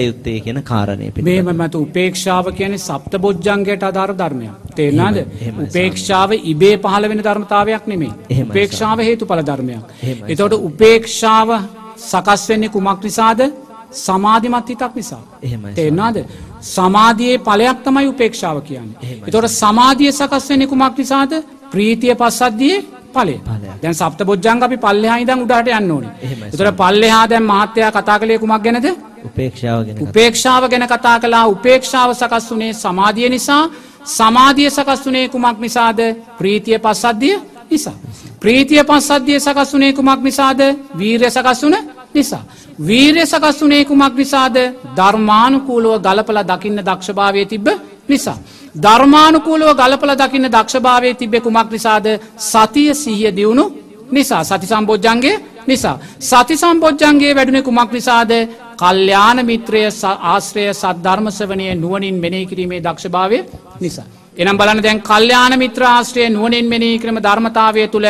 යුත්තේ කියන කාරණය මේම මත උපේක්ෂාව කියන සප්ත බොජ්ජන්ගයට අධාර ධර්මයක් එහෙමයි, උපේක්ෂාව ඉබේ පහළ වෙන ධර්මතාවයක් නෙමේ එහෙමයි, උපේක්ෂාව හේතු පල ධර්මයක්. එතොට උපේක්ෂාව සකස් වෙන්නේ කුමක් නිසාද? සමාධිමත් හිතක් නිසා. තේරනාද සමාධයේ පලයක් තමයි උපේක්ෂාව කියන්නේ. එතොට සමාධිය සකස් වෙන්නේ කුමක් නිසාද? ප්‍රීතිය පස්සද්දිය පලේ. දැන් සප්ත බොජ්ජංග අපි පල්ලෙහා ඉඳන් උඩට යන්න ඕනේ. එතකොට පල්ලෙහා දැන් මහත්තයා කතා කළේ කුමක් ගැනද? උපේක්ෂාව ගැන උපේක්ෂාව ගැන කතා කළා උපේක්ෂාව සකස් වුණේ සමාධිය නිසා සමාධිය සකස් වුණේ කුමක් නිසාද ප්‍රීතිය පස්සද්ධිය නිසා. ප්‍රීතිය පස්සද්ධිය සකස් වුණේ කුමක් නිසාද වීරය සකස් වුන නිසා. වීරය සකස් වුණේ කුමක් නිසාද ධර්මානුකූලව ගලපල දකින්න දක්ෂභාවය තිබ්බ නිසා. ධර්මානුකූලව ගලපල දකින්න දක්ෂභාවය තිබෙ කුමක් නිසාද සතිය සිහිය දියුණු නිසා සති සම්බෝජ්ජන්ගේ නිසා. සති සම්බෝජ්ජන්ගේ වැඩුණ කුමක් නිසාද කල්්‍යාන මිත්‍රය ස- ආශ්‍රය සද්ධර්මසවනය නුවනින් මෙනී කිරීමේ දක්ෂභාවය නිසා. එනම් බලන දැන් කල්්‍යාන මිත්‍රාශ්‍රය නුවනින් මෙනී ක්‍රම ධර්මතාවය තුළ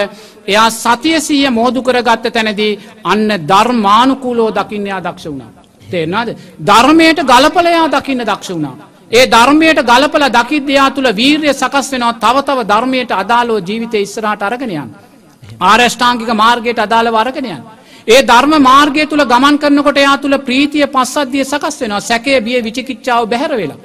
එයා සතියසීය මෝදු කරගත්ත තැනදී අන්න ධර්මානුකූලෝ දකින්නයා දක්ෂ වුණා. තේරනාද ධර්මයට ගලපලයා දකින්න දක්ෂ වුණා. ඒ ධර්මයට ගලපල දකිද්‍යයා තුළ වීර්ය සකස් වෙනවා තවතව ධර්මයට අදාලෝ ජීවිතය ඉස්සරහට අරගෙනයන්. ආරෂ්ඨාංගික මාර්ගයට අදාළ වරගෙනයන්. ඒ ධර්ම මාර්ගය තුළ ගමන් කරනකොට එයා තුළ ප්‍රීතිය පස්සද්ධිය සකස් වෙනවා සැකේ බිය විචිකිච්චාව බැහැර වෙලා.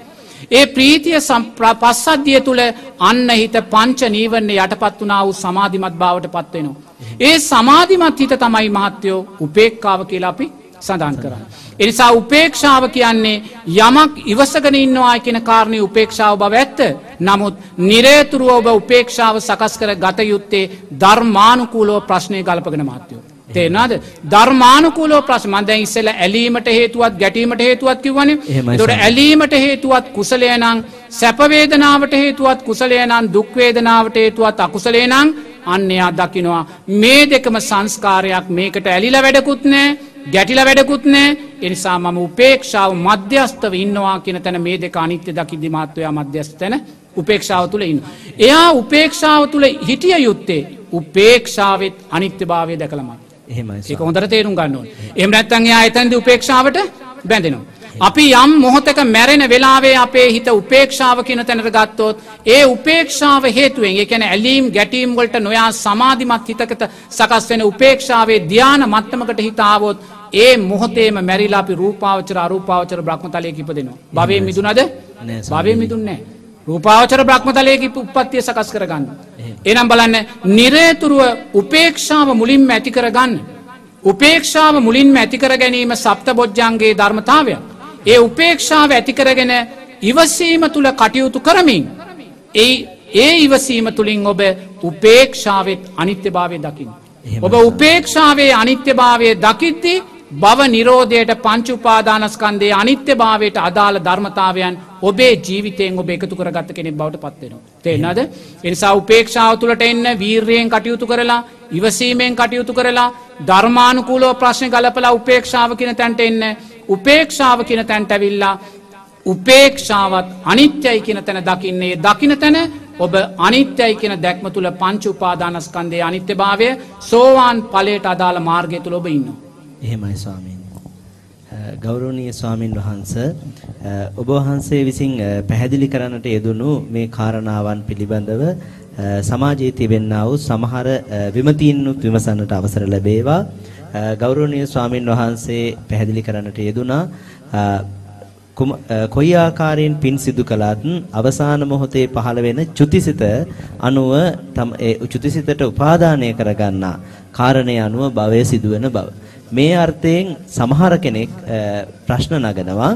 ඒ ප්‍රීතිය සම්ප්‍ර- පස්සද්ධිය තුළ අන්න හිත පංච නීවරණ යටපත් වනා වූ සමාධිමත් භාවට පත්වෙනවා. ඒ සමාධිමත් හිත තමයි මහත්තයෝ උපේක්කාව කියලා අපි සඳන් කරන්න. එනිසා උපේක්ෂාව කියන්නේ යමක් ඉවසගෙන ඉන්නවා කියන කාරණය උපේක්ෂාව බව ඇත්ත. නමුත් නිරේතුරුව ඔබ උපේක්ෂාව සකස් කර ගත යුත්තේ ධර්මානුකූලෝ ප්‍රශ්නය ගල්පගෙන මාත්‍යයෝ. තේනාද ධර්මානුකූලෝ ප්‍රශ්න මන්ද ඉස්සෙල ඇලීමට හේතුවත් ගැටීමට හේතුවත් කිවන සර්. ඇලීමට හේතුවත් කුසලයනං සැපවේදනාවට හේතුවත් කුසලයනන් දුක්වේදනාවට හේතුවත් අකුසලේනං අන්නයා දකිනවා මේ දෙකම සංස්කාරයක් මේකට ඇලිල වැඩකුත් නෑ ගැටිල වැඩකුත් නෑ එනිසා මම උපේක්ෂාව මධ්‍යස්ථව ඉන්නවා කියන තැන මේ දෙක අනිත්‍ය දකිදි මාත්වයා මධ්‍යස්ථන උපේක්ෂාව තුළ ඉන්න. එයා උපේක්ෂාව තුළ හිටිය යුත්තේ උපේක්ෂාවත් අනිත්‍ය භාවය දැකළමත්. එහෙමයි ඒක හොඳට තේරුම් ගන්න ඕනේ. එහෙම නැත්නම් එයා එතනදී උපේක්ෂාවට බැඳෙනවා. අපි යම් මොහොතක මැරෙන වෙලාවේ අපේ හිත උපේක්ෂාව කියන තැනට ගත්තොත් ඒ උපේක්ෂාව හේතුවෙන් කියන්නේ ඇලීම් ගැටීම් වලට නොයා සමාධිමත් හිතකට සකස් වෙන උපේක්ෂාවේ ධානා මට්ටමකට හිත ආවොත් ඒ මොහොතේම මැරිලා අපි රූපාවචර අරූපාවචර බ්‍රහ්මතලයක ඉපදෙනවා. භවයේ මිදුනද? භවයේ මිදුන්නේ. රූපාවචර බ්‍රහ්මතලයක උප්පත්තිය සකස් කරගන්න. එනම් බලන්න නිරේතුරුව උපේක්ෂාව මුලින්ම ඇති කරගන්න. උපේක්ෂාව මුලින්ම ඇතිකර ගැනීම සප්ත බොජ්ජන්ගේ ධර්මතාවයක්. ඒ උපේක්ෂාව ඇතිකරගෙන ඉවසීම තුළ කටයුතු කරමින්. ඒ ඒ ඉවසීම තුළින් ඔබ උපේක්ෂාවත් අනිත්‍ය භාවය දකිින්. ඔබ උපේක්ෂාවේ අනිත්‍ය භාවය දකිද්දි බව නිරෝධයට පංචුපාදානස්කන්දේ අනිත්‍ය භාවයට අදාළ ධර්මතාවයන් ඔබේ ජීවිතයෙන් ඔබ එකතු කරගත්ත කෙනෙක් බවට පත්වෙනවා. තේනද එනිසා උපේක්ෂාව තුළට එන්න වීර්යෙන් කටයුතු කරලා ඉවසීමෙන් කටයුතු කරලා ධර්මානුකූලෝ ප්‍රශ්න ගලපලා උපේක්ෂාව කියන තැන්ට එන්න උපේක්ෂාව කියන තැන්ට ඇවිල්ලා උපේක්ෂාවත් අනිත්‍යයි කියන තැන දකින්නේ දකින තැන ඔබ අනිත්‍යයි කියන දැක්ම තුළ පංච උපාදානස්කන්දේ අනිත්‍ය භාවය සෝවාන් පලට අදාළ මාර්ගය තුළ ඔබ ඉන්න. එහෙමයි ස්වාමීන් ගෞරවනීය ස්වාමින් වහන්ස ඔබ වහන්සේ විසින් අ, පැහැදිලි කරන්නට යෙදුණු මේ කාරණාවන් පිළිබඳව අ, සමාජයේ තිබෙන්නා වූ සමහර අ, විමතීන්නුත් විමසන්නට අවසර ලැබේවා අ, ගෞරවනීය ස්වාමින් වහන්සේ පැහැදිලි කරන්නට යෙදුණා අ, කුම අ, කොයි ආකාරයෙන් පින් සිදු කළත් අවසාන මොහොතේ පහළ වෙන චුතිසිත අනුව තම ඒ චුතිසිතට උපාදානය කරගන්නා කාරණේ අනුව භවය සිදුවෙන බව. මේ අර්ථයෙන් සමහර කෙනෙක් අ, ප්‍රශ්න නගනවා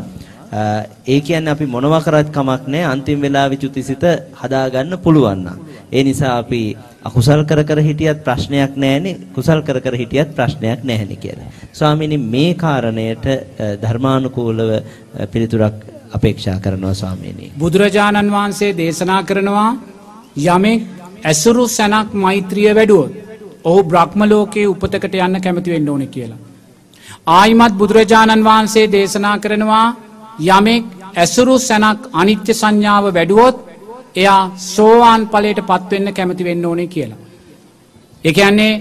අ, ඒ කියන්නේ අපි මොනවා කරත් කමක් නැහැ අන්තිම වෙලාවේ චුතිසිත හදාගන්න පුළුවන් නම්. ඒ නිසා අපි අකුසල් කර කර හිටියත් ප්‍රශ්නයක් නැහැනේ කුසල් කර කර හිටියත් ප්‍රශ්නයක් නැහැනේ කියලා. ස්වාමීනි මේ කාරණයට අ, ධර්මානුකූලව අ, පිළිතුරක් අපේක්ෂා කරනවා ස්වාමීනි. බුදුරජාණන් වහන්සේ දේශනා කරනවා යමෙක් ඇසුරු සැනක් මෛත්‍රිය වැඩුවොත්. ඔහු බ්‍රහ්මලෝකයේ උපතකට යන්න කැමති වෙන්න ඕන කියලා. ආයිමත් බුදුරජාණන් වහන්සේ දේශනා කරනවා යමෙක් ඇසුරු සැනක් අනිත්‍ය සංඥාව වැඩුවොත් එයා සෝවාන් පලට පත්වෙන්න කැමති වෙන්න ඕනේ කියලා. එකන්නේ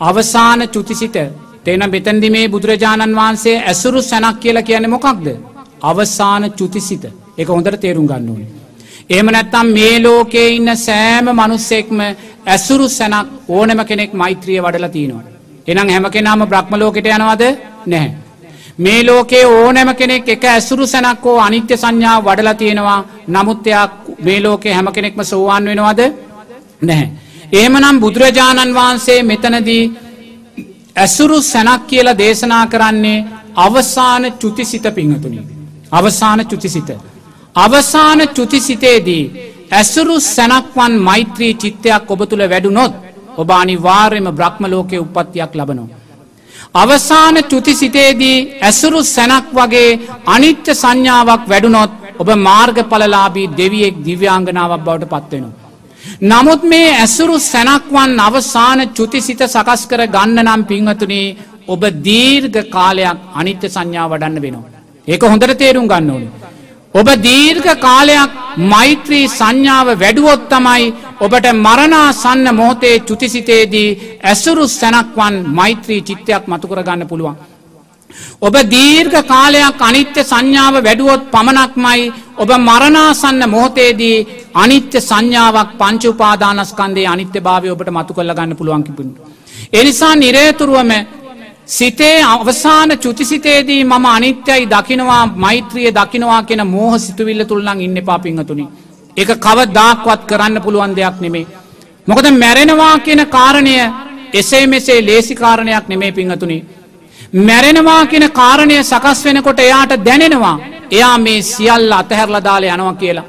අවසාන චුතිසිත තේන බෙතන්දි මේ බුදුරජාණන් වහන්සේ ඇසුරු සැනක් කියලා කියන්නේ මොකක්ද. අවසාන චුතිසිත එක හොඳට තේරුම් ගන්න ඕනේ. එහෙම නැත්තම් මේ ලෝකේ ඉන්න සෑම මනුස්සෙක්ම ඇසුරු සැනක් ඕනම කෙනෙක් මෛත්‍රිය වඩලා තියෙනවා. එනම් හැම කෙනාම බ්‍රහ්ම ලෝකෙට යනවද නැහැ. මේ ලෝකේ ඕනෑම කෙනෙක් එක ඇසුරු සැනක් හෝ අනිත්‍ය සංඥාව වඩලා තියෙනවා නමුත් එයා මේ ලෝකේ හැම කෙනෙක්ම සෝවාන් වෙනවද නැහැ. එහෙමනම් බුදුරජාණන් වහන්සේ මෙතනදී ඇසුරු සැනක් කියලා දේශනා කරන්නේ අවසාන චුතිසිත පිංහතුනි. අවසාන චුතිසිත. අවසාන චුතිසිතේදී ඇසුරු සැනක්වන් මෛත්‍රී චිත්තයක් ඔබ තුළ වැඩුනොත් ඔබ අනිවාර්යම බ්‍රහ්ම ලෝකයේ උපත්තියක් ලබනවා. අවසාන චුතිසිතේදී ඇසුරු සැනක් වගේ අනිත්‍ය සංඥාවක් වැඩුනොත් ඔබ මාර්ගඵලලාබී දෙවියෙක් දිව්‍යාංගනාවක් බවට පත්වෙනවා. නමුත් මේ ඇසුරු සැනක්වන් අවසාන චුතිසිත සකස් කර ගන්න නම් පින්වතුනේ ඔබ දීර්ඝ කාලයක් අනිත්‍ය සංඥා වඩන්න වෙනවා. ඒක හොඳට තේරුම් ගන්න ඕනේ. ඔබ දීර්ඝ කාලයක් මෛත්‍රී සංඥාව වැඩුවොත් තමයි ඔබට මරණාසන්න මොහොතේ චුතිසිතේදී ඇසුරු සැනක්වන් මෛත්‍රී චිත්තයක් මතුකරගන්න පුළුවන්. ඔබ දීර්ඝ කාලයක් අනිත්‍ය සංඥාව වැඩුවොත් පමණක්මයි ඔබ මරණාසන්න මොහොතේදී අනිත්‍ය සංඥාවක් පංචුපාදානස්කන්දේ අනිත්‍ය භාවය ඔබට මතු කල්ල ගන්න පුළුවන්කිපුට. එනිසා නිරේතුරුවම සිතේ අවසාන චුතිසිතේදී මම අනිත්‍යයි දකිනවා මෛත්‍රිය දකිනවා කියෙන මෝහ සිතුවිල්ල තුල්ලං ඉන්න පාපිංහතුනි. එක කව දාක්වත් කරන්න පුළුවන් දෙයක් නෙමේ. මොකද මැරෙනවා කියන කාරණය එසේ මෙසේ ලේසි කාරණයක් නෙමේ පිංහතුනි. මැරෙනවා කියන කාරණය සකස් වෙනකොට එයාට දැනෙනවා එයා මේ සියල්ල අතහැරල දාල යනවා කියලා.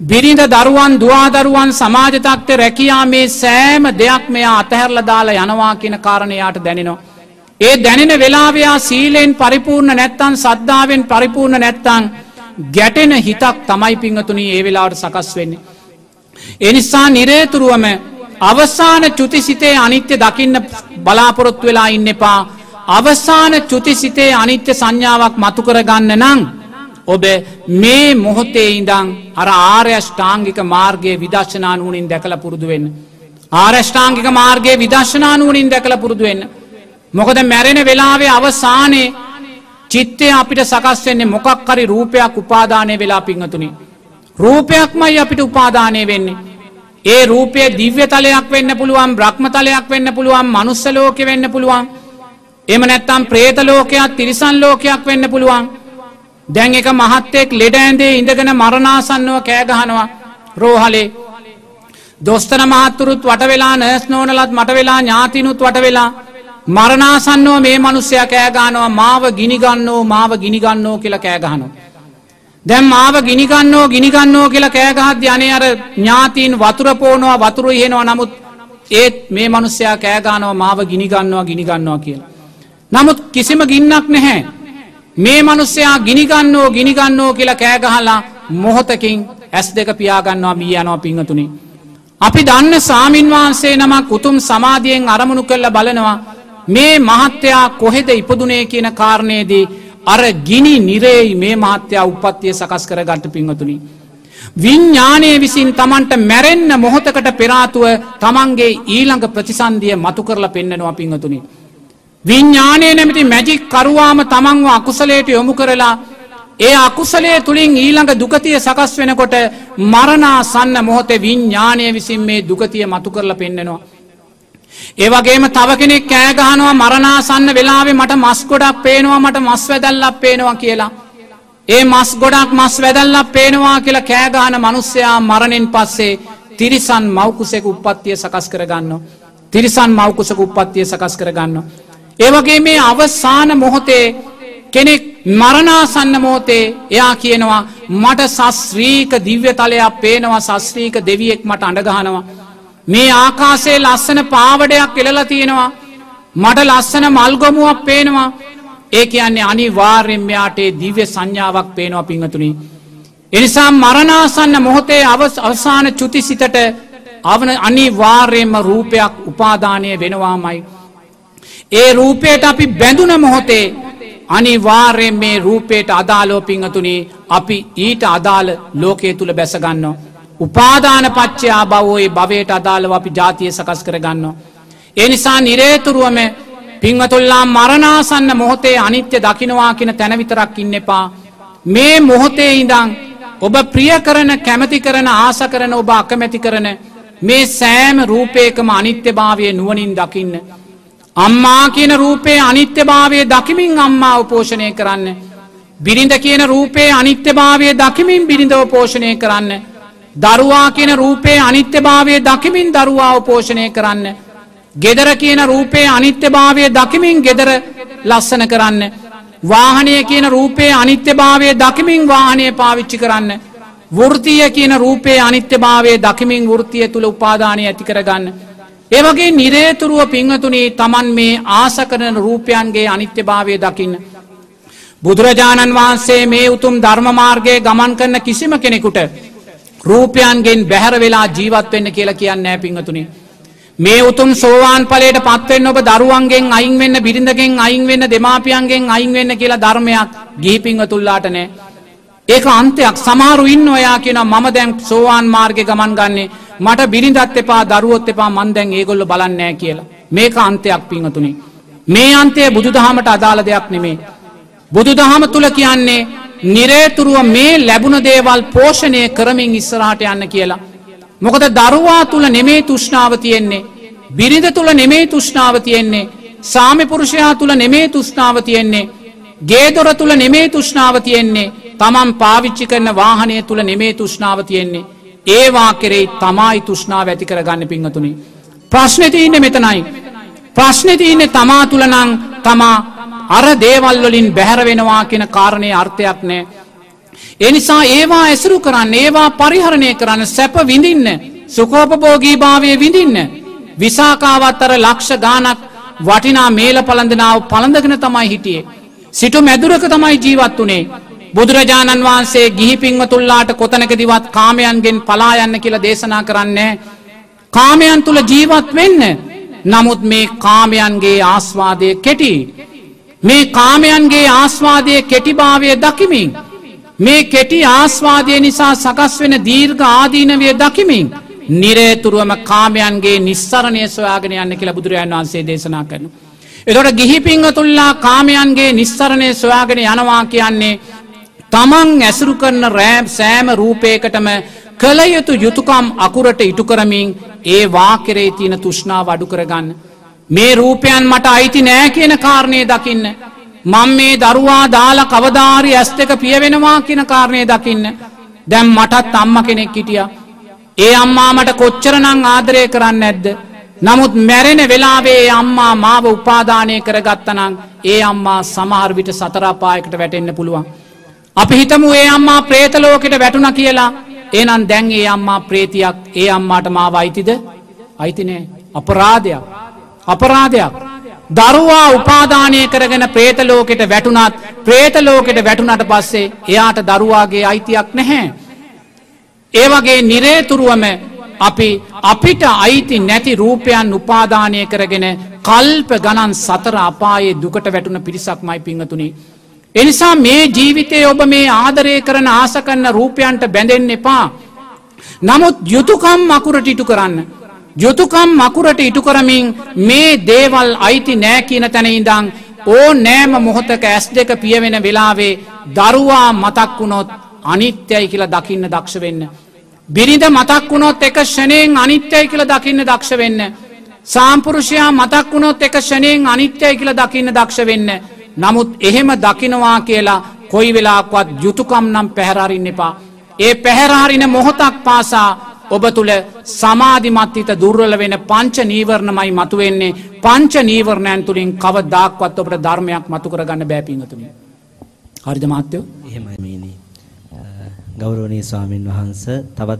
බිරිඳ දරුවන් දවාදරුවන් සමාජතක්ත රැකයා මේ සෑම දෙයක් මෙයා අතහැරල දාලා යනවා කියන කාරණයාට දැනෙනවා. ඒ දැනෙන වෙලාවයා සීලෙන් පරිපූර්ණ නැත්තන් සද්ධාවෙන් පරිපූර්ණ නැත්තං ගැටෙන හිතක් තමයි පිංහතුනී ඒ වෙලාවට සකස් වෙන්නේ. එනිසා නිරේතුරුවම අවසාන චුතිසිතේ අනිත්‍ය දකින්න බලාපොරොත්තු වෙලා ඉන්න එපා අවසාන චුතිසිතේ අනිත්‍ය සංඥාවක් මතුකර ගන්න නං ඔබ මේ මොහොතේ ඉඳං අර ආර්යෂ්ඨාංගික මාර්ගයේ විදර්ශනානුවනින් දැකල පුරුදුවෙන්න. ආරෂ්ඨාංගික මාර්ගයේ විදර්ශනානුවනින් දැකල පුරුදුවෙන්න. මොකද මැරෙන වෙලාවේ අවසානයේ චිත්තය අපිට සකස් වෙන්නේ මොකක් හරි රූපයක් උපාදානය වෙලා පිංහතුනි. රූපයක්මයි අපිට උපාදානය වෙන්නේ. ඒ රූපය දිව්‍ය තලයක් වෙන්න පුළුවන් බ්‍රහ්ම තලයක් වෙන්න පුළුවන් මනුස්සලෝක වෙන්න පුළුවන්. එම නැත්තම් ප්‍රේත ලෝකයක් තිරිසන් ලෝකයක් වෙන්න පුළුවන්. දැන් එක මහත්තෙක් ලෙඩ ඇන්දේ ඉඳගෙන මරණාසන්නව කෑගහනවා රෝහලේ. දොස්තන මහත්තුරුත් වට වෙලා නෑස් නෝනලත් මට වෙලා ඥාතිනුත් වට වෙලා මරණාසන්නෝ මේ මනුස්සය කෑගානවා මාව ගිනිගන්නෝ මාව ගිනිගන්නෝ කියලා කෑගහනෝ. දැම් මාව ගිනිගන්නෝ ගිනිගන්නෝ කියලා කෑගහත් යනේ අර ඥාතීන් වතුර පෝනවා වතුර ඉහෙනවා නමුත් ඒත් මේ මනුස්සයා කෑගානවා මාව ගිනිගන්නවා ගිනිගන්නවා කියලා. නමුත් කිසිම ගින්නක් නැහැ. මේ මනුස්සයා ගිනිගන්නෝ ගිනිගන්නෝ කියලා කෑගහලා මොහොතකින් ඇස් දෙක පියාගන්නවා මී යනවා පිංහතුනි. අපි දන්න සාමීන් වහන්සේ නමක් උතුම් සමාධියෙන් අරමුණු කල්ල බලනවා මේ මහත්තයා කොහෙද ඉපදුනේ කියන කාරණයේදී අර ගිනි නිරේයි මේ මහත්තයා උපත්තිය සකස් කර ගට පිංහතුනි. විඤ්ඥානය විසින් තමන්ට මැරෙන්න්න මොහොතකට පෙරාතුව තමන්ගේ ඊළඟ ප්‍රතිසන්දිය මතු කරලා පෙන්න්නනවා පිංහතුනි. විඤ්ඥානය නැමති මැජික් කරුවාම තමන්ව අකුසලයට යොමු කරලා ඒ අකුසලේ තුළින් ඊළඟ දුකතිය සකස් වෙනකොට මරණා සන්න මොහොතේ විඤ්ඥානය විසින් මේ දුකතිය මතු කරලා පෙන්නෙනවා. ඒවගේම තව කෙනෙක් කෑගහනවා මරණාසන්න වෙලාවේ මට මස් ගොඩක් පේනවා මට මස් වැදල්ලක් පේනවා කියලා. ඒ මස් ගොඩක් මස් වැදල්ලක් පේනවා කියලා කෑගහන මනුස්සයා මරණෙන් පස්සේ තිරිසන් මෞකුසෙක උපත්තිය සකස් කරගන්න. තිරිසන් මෞකුසක උපත්තිය සකස් කරගන්න. ඒවගේ මේ අවසාන මොහොතේ කෙනෙක් මරණාසන්න මෝතේ එයා කියනවා මට සස්්‍රීක දිව්‍ය තලයක් පේනවා සස්්‍රීක දෙවියෙක් මට අඩගහනවා. මේ ආකාසේ ලස්සන පාවඩයක් එලලා තියෙනවා මට ලස්සන මල්ගොමුවක් පේනවා ඒ කියන්නේ අනිවාර්යෙන්මයාටේ දිව්‍ය සංඥාවක් පේනවා පිංහතුනි. එනිසා මරණාසන්න මොහොතේ අවසාන චුති සිතට අවන අනිවාර්යෙන්ම රූපයක් උපාදානය වෙනවාමයි. ඒ රූපයට අපි බැඳුන මොහොතේ අනිවාර්යෙන් මේ රූපයට අදාලෝ පිංහතුනි අපි ඊට අදාළ ලෝකයේ තුළ බැසගන්නවා. උපාදාන පච්චයා බවෝයි භවයට අදාළව අපි ජාතිය සකස් කරගන්න. ඒ නිසා නිරේතුරුවම පිංහතුල්ලා මරණාසන්න මොහොතේ අනිත්‍ය දකිනවා කියෙන තැනවිතරක් ඉන්න එපා. මේ මොහොතේ ඉඳං ඔබ ප්‍රිය කරන කැමති කරන ආස කරන ඔබ අකමැති කරන මේ සෑම රූපයකම අනිත්‍ය භාවය නුවනින් දකින්න. අම්මා කියන රූපේ අනිත්‍ය භාවය දකිමින් අම්මා උපෝෂණය කරන්න. බිරිඳ කියන රූපේ අනිත්‍ය භාවය දකිමින් බිරිඳව පෝෂණය කරන්න. දරුවා කියන රූපේ අනිත්‍ය භාවය දකිමින් දරුවාව පෝෂණය කරන්න. ගෙදර කියන රූපේ අනිත්‍ය භාවය දකිමින් ගෙදර ලස්සන කරන්න. වාහනය කියන රූපේ අනිත්‍ය භාවය දකිමින් වාහනය පාවිච්චි කරන්න. වෘතිය කියන රූපේ අනිත්‍ය භාවය දකිමින් වෘතිය තුළ උපාදානය ඇති කරගන්න. ඒවගේ නිරේතුරුව පිංහතුනේ තමන් මේ ආස කරන රූපයන්ගේ අනිත්‍ය භාවය දකින්න. බුදුරජාණන් වහන්සේ මේ උතුම් ධර්මමාර්ගය ගමන් කරන කිසිම කෙනෙකුට රූපයන්ගෙන් බැහැර වෙලා ජීවත් වෙන්න කියලා කියන්න ෑ පිංහතුනේ. මේ උතුම් සෝවාන් පලට පත්වෙන් ඔබ දරුවන්ගෙන් අයින් වෙන්න බිරිඳගෙන් අයින් වෙන්න දෙමාපියන්ගෙන් අයින් වෙන්න කියලා ධර්මයක් ගිහිපිංහ තුල්ලාට නෑ. ඒක අන්තයක් සමාරු ඉන්න ඔයා කියන මම දැන් සෝවාන් මාර්ග ගමන් ගන්නේ මට බිරිඳත් එපා දරුවොත් එපා මන් දැන් ඒගොල්ල බලන්නෑ කියලා. මේක අන්තයක් පිංහතුනේ. මේ අන්තය බුදුදහමට අදාළ දෙයක් නෙමේ. බුදුදහම තුළ කියන්නේ නිරේතුරුව මේ ලැබුණ දේවල් පෝෂණය කරමින් ඉස්සරහට යන්න කියලා. මොකද දරුවා තුළ නෙමේ තුෂ්නාව තියෙන්නේ. බිරිඳ තුළ නෙමේ තුෂ්නාව තියෙන්නේ. සාමිපුරුෂයා තුළ නෙමේ තුෂ්නාව තියෙන්නේ. ගේදොර තුළ නෙමේ තුෂ්නාව තියෙන්නේ. තමන් පාවිච්චි කරන වාහනය තුළ නෙමේ තුෂ්නාව තියෙන්නේ. ඒවා කෙරෙයි තමයි තුෂ්නාව ඇති කර ගන්න පිංහතුනි. ප්‍රශ්නතිඉන්න මෙතනයි. ප්‍රශ්නතිඉන්න තමා තුළනං තමා අර දේවල්වලින් බැහැර වෙනවා කියෙන කාරණය අර්ථයක් නෑ. එනිසා ඒවා ඇසුරු කරන්න ඒවා පරිහරණය කරන්න සැප විඳින්න සුකෝපභෝගී භාවය විඳින්න. විසාකාවත් අර ලක්ෂ ගානක් වටිනා මේල පළඳනාව පළඳගෙන තමයි හිටියේ. සිටු මැදුරක තමයි ජීවත් වනේ. බුදුරජාණන් වහන්සේ ගිහි පින්ව තුල්ලාට කොතනකදිවත් කාමයන්ගෙන් පලායන්න කියලා දේශනා කරන්නේ. කාමයන් තුළ ජීවත් වෙන්න. නමුත් මේ කාමයන්ගේ ආස්වාදය කෙටි. මේ කාමයන්ගේ ආස්වාදය කෙටිභාවය දකිමින්. මේ කෙටි ආස්වාදය නිසා සකස් වෙන දීර්ඝ ආදීනවය දකිමින්. නිරේතුරුවම කාමයන්ගේ නිස්සරණය සොයාගෙන යන්න කියලා බුදුරජාන් වන්සේ දේශනා කරන. එතොට ගිහිපිංහ තුල්ලා කාමයන්ගේ නිස්සරණය සොයාගෙන යනවා කියන්නේ තමන් ඇසුරු කරන රෑම් සෑම රූපයකටම කළ යුතු යුතුකම් අකුරට ඉටු කරමින් ඒ වාකරේ තියෙන තුෂ්නා වඩු කරගන්න. මේ රූපයන් මට අයිති නෑ කියන කාරණය දකින්න. මං මේ දරුවා දාලා කවදාරි ඇස් දෙක පියවෙනවා කියන කාරණය දකින්න. දැම් මටත් අම්ම කෙනෙක් හිටිය. ඒ අම්මාමට කොච්චරනං ආදරය කරන්න ඇද්ද. නමුත් මැරෙන වෙලාවේ අම්මා මාව උපාදානය කරගත්තනං ඒ අම්මා සමහර්විට සතරාපායකට වැටෙන්න්න පුළුවන්. අපි හිතමු ඒ අම්මා ප්‍රේතලෝකට වැටුණ කියලා ඒනන් දැන් ඒ අම්මා ප්‍රේතියක් ඒ අම්මාට මාව අයිතිද අයිතිනේ අපරාධයක් අපරාධයක් දරුවා උපාදානය කරගෙන ප්‍රේතලෝකෙට වැටුනත් ප්‍රේතලෝකෙට වැටුනට පස්සේ එයාට දරුවාගේ අයිතියක් නැහැ. ඒවගේ නිරේතුරුවම අපි අපිට අයිති නැති රූපයන් උපාදානය කරගෙන කල්ප ගණන් සතර අපායේ දුකට වැටුන පිරිසක් මයි පිංහතුනි. එනිසා මේ ජීවිතය ඔබ මේ ආදරය කරන ආස කරන්න රූපයන්ට බැඳෙන් එපා. නමුත් යුතුකම් මකුරට ඉටු කරන්න. යුතුකම් මකුරට ඉටු කරමින් මේ දේවල් අයිති නෑ කියන තැනයිදං ඕ නෑම මොහොතක ඇස් දෙක පියවෙන වෙලාවේ දරුවා මතක් වුණොත් අනිත්‍යයි කියලා දකින්න දක්ෂ වෙන්න. බිරිඳ මතක් වුණොත් එක ෂණයෙන් අනිත්‍යයි කියල දකින්න දක්ෂ වෙන්න. සාම්පුරුෂයා මතක් වුණොත් එක ෂණයෙන් අනිත්‍යයි කියල දකින්න දක්ෂ වෙන්න. නමුත් එහෙම දකිනවා කියලා කොයි වෙලාක්වත් යුතුකම් නම් පැහැරරින්න එපා. ඒ පැහැරාරින මොහොතක් පාසා ඔබ තුළ සමාධිමත්හිත දුර්වල වෙන පංච නීවරණමයි මතුවෙන්නේ. පංච නීවරණයන් තුළින් කව දාක්වත් ඔබට ධර්මයක් මතු කරගන්න බෑපිංහතුමි. හරිද මාත්‍යයෝ එහෙමයිමීනි ගෞරවනී ස්වාමින් වහන්ස තවත්